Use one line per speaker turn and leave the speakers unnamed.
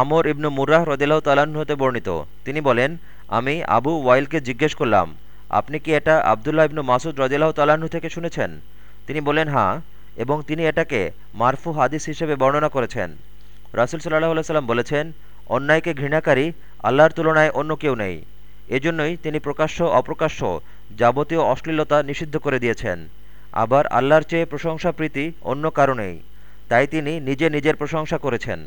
আমর ইবনু মুরাহ রদিল্লাহ তাল্লাহ্ন হতে বর্ণিত। তিনি বলেন, আমি আবু ওয়াইলকে জিজ্ঞেস করলাম, আপনি কি এটা আবদুল্লাহ ইবনু মাসুদ রদিল্লাহ তাল্লাহ্ন থেকে শুনেছেন? তিনি বলেন হাঁ এবং তিনি এটাকে মারফু হাদিস হিসেবে বর্ণনা করেছেন। রাসুল সাল্লাহ সাল্লাম বলেছেন, অন্যায়কে ঘৃণাকারী, আল্লাহর তুলনায় অন্য কেউ নেই। এজন্যই তিনি প্রকাশ্য অপ্রকাশ্য যাবতীয় অশ্লীলতা নিষিদ্ধ করে দিয়েছেন। আবার আল্লাহর চেয়ে প্রশংসা প্রীতি অন্য কারণেই তাই তিনি নিজে নিজের প্রশংসা করেছেন।